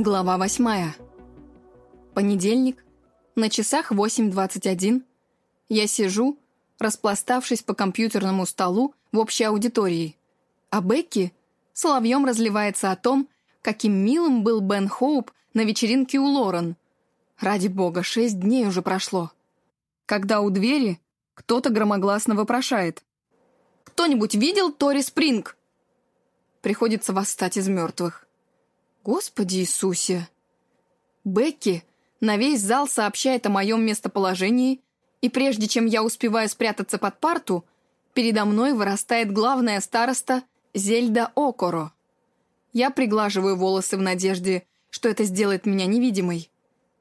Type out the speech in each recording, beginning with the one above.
Глава восьмая. Понедельник. На часах 8.21. Я сижу, распластавшись по компьютерному столу в общей аудитории. А Бекки соловьем разливается о том, каким милым был Бен Хоуп на вечеринке у Лорен. Ради бога, шесть дней уже прошло. Когда у двери кто-то громогласно вопрошает. «Кто-нибудь видел Тори Спринг?» Приходится восстать из мертвых. Господи Иисусе! Бекки на весь зал сообщает о моем местоположении, и прежде чем я успеваю спрятаться под парту, передо мной вырастает главная староста Зельда Окоро. Я приглаживаю волосы в надежде, что это сделает меня невидимой.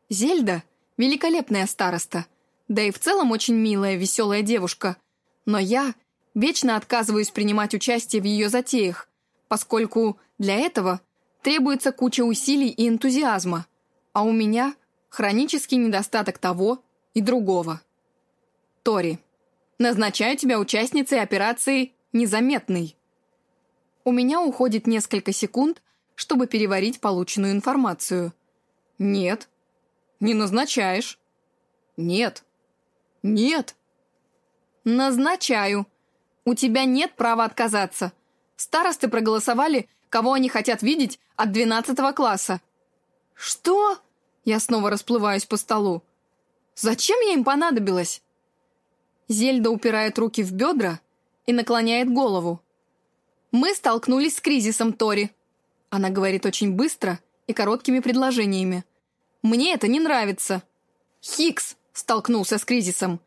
Зельда — великолепная староста, да и в целом очень милая, веселая девушка, но я вечно отказываюсь принимать участие в ее затеях, поскольку для этого требуется куча усилий и энтузиазма, а у меня хронический недостаток того и другого. Тори, назначаю тебя участницей операции «Незаметный». У меня уходит несколько секунд, чтобы переварить полученную информацию. Нет. Не назначаешь. Нет. Нет. Назначаю. У тебя нет права отказаться. Старосты проголосовали, кого они хотят видеть от 12 класса. Что? Я снова расплываюсь по столу. Зачем я им понадобилась? Зельда упирает руки в бедра и наклоняет голову. Мы столкнулись с кризисом, Тори. Она говорит очень быстро и короткими предложениями. Мне это не нравится. Хикс столкнулся с кризисом.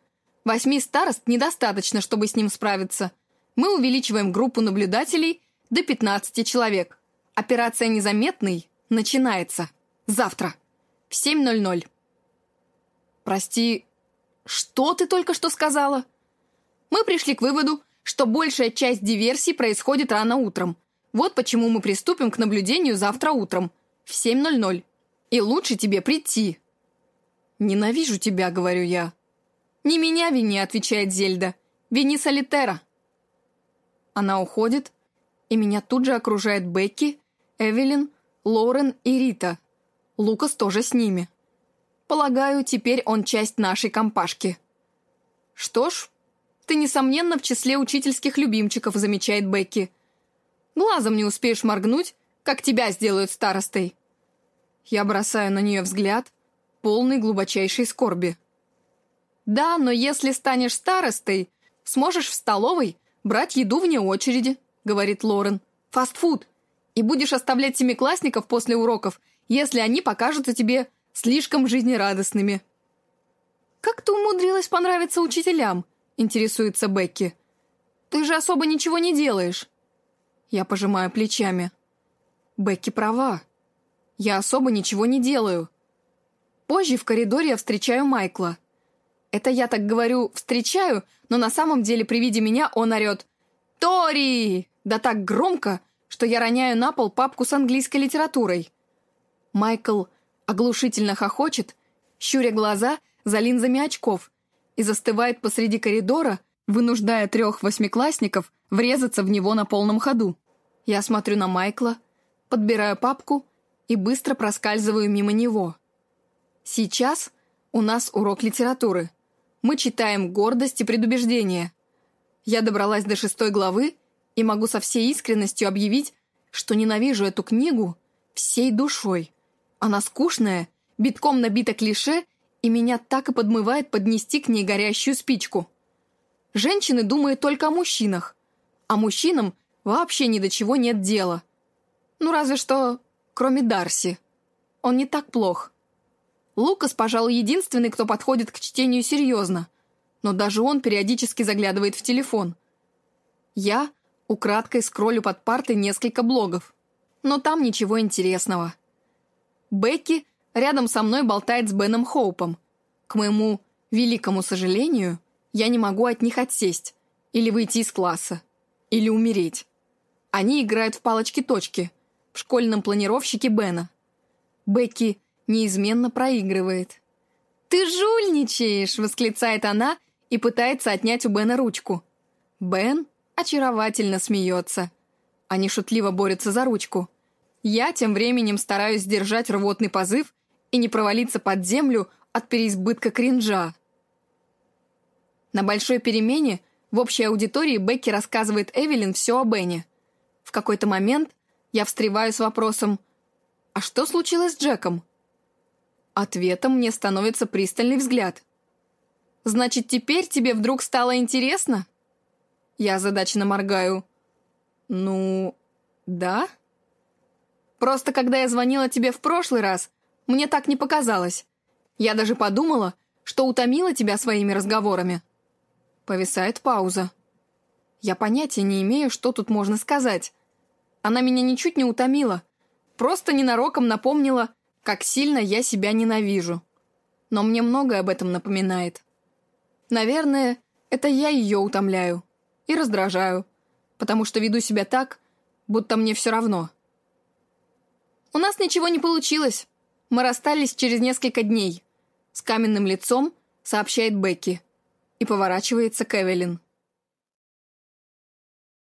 Восьми старост недостаточно, чтобы с ним справиться. Мы увеличиваем группу наблюдателей до 15 человек. Операция «Незаметный» начинается завтра в 7.00. Прости, что ты только что сказала? Мы пришли к выводу, что большая часть диверсий происходит рано утром. Вот почему мы приступим к наблюдению завтра утром в 7.00. И лучше тебе прийти. «Ненавижу тебя», — говорю я. «Не меня вини», — отвечает Зельда. «Вини Солитера». Она уходит, и меня тут же окружает Бекки, Эвелин, Лорен и Рита. Лукас тоже с ними. Полагаю, теперь он часть нашей компашки. Что ж, ты, несомненно, в числе учительских любимчиков, замечает Бекки. Глазом не успеешь моргнуть, как тебя сделают старостой. Я бросаю на нее взгляд, полный глубочайшей скорби. Да, но если станешь старостой, сможешь в столовой брать еду вне очереди, говорит Лорен. Фастфуд. И будешь оставлять семиклассников после уроков, если они покажутся тебе слишком жизнерадостными. «Как ты умудрилась понравиться учителям?» — интересуется Бекки. «Ты же особо ничего не делаешь». Я пожимаю плечами. Бекки права. Я особо ничего не делаю. Позже в коридоре я встречаю Майкла. Это я так говорю «встречаю», но на самом деле при виде меня он орет «Тори!» Да так громко, что я роняю на пол папку с английской литературой. Майкл оглушительно хохочет, щуря глаза за линзами очков, и застывает посреди коридора, вынуждая трех восьмиклассников врезаться в него на полном ходу. Я смотрю на Майкла, подбираю папку и быстро проскальзываю мимо него. Сейчас у нас урок литературы. Мы читаем «Гордость и предубеждение». Я добралась до шестой главы и могу со всей искренностью объявить, что ненавижу эту книгу всей душой. Она скучная, битком набита клише, и меня так и подмывает поднести к ней горящую спичку. Женщины думают только о мужчинах, а мужчинам вообще ни до чего нет дела. Ну, разве что, кроме Дарси. Он не так плох. Лукас, пожалуй, единственный, кто подходит к чтению серьезно, но даже он периодически заглядывает в телефон. Я Украдкой скроллю под партой несколько блогов. Но там ничего интересного. Бекки рядом со мной болтает с Беном Хоупом. К моему великому сожалению, я не могу от них отсесть, или выйти из класса, или умереть. Они играют в палочки-точки в школьном планировщике Бена. Бекки неизменно проигрывает. «Ты жульничаешь!» — восклицает она и пытается отнять у Бена ручку. Бен очаровательно смеется. Они шутливо борются за ручку. Я тем временем стараюсь сдержать рвотный позыв и не провалиться под землю от переизбытка кринжа. На большой перемене в общей аудитории Бекки рассказывает Эвелин все о Бене. В какой-то момент я встреваю с вопросом «А что случилось с Джеком?» Ответом мне становится пристальный взгляд. «Значит, теперь тебе вдруг стало интересно?» Я озадаченно моргаю. «Ну, да?» «Просто когда я звонила тебе в прошлый раз, мне так не показалось. Я даже подумала, что утомила тебя своими разговорами». Повисает пауза. Я понятия не имею, что тут можно сказать. Она меня ничуть не утомила, просто ненароком напомнила, как сильно я себя ненавижу. Но мне многое об этом напоминает. Наверное, это я ее утомляю и раздражаю, потому что веду себя так, будто мне все равно. У нас ничего не получилось. Мы расстались через несколько дней. С каменным лицом сообщает Бекки и поворачивается к Эвелин.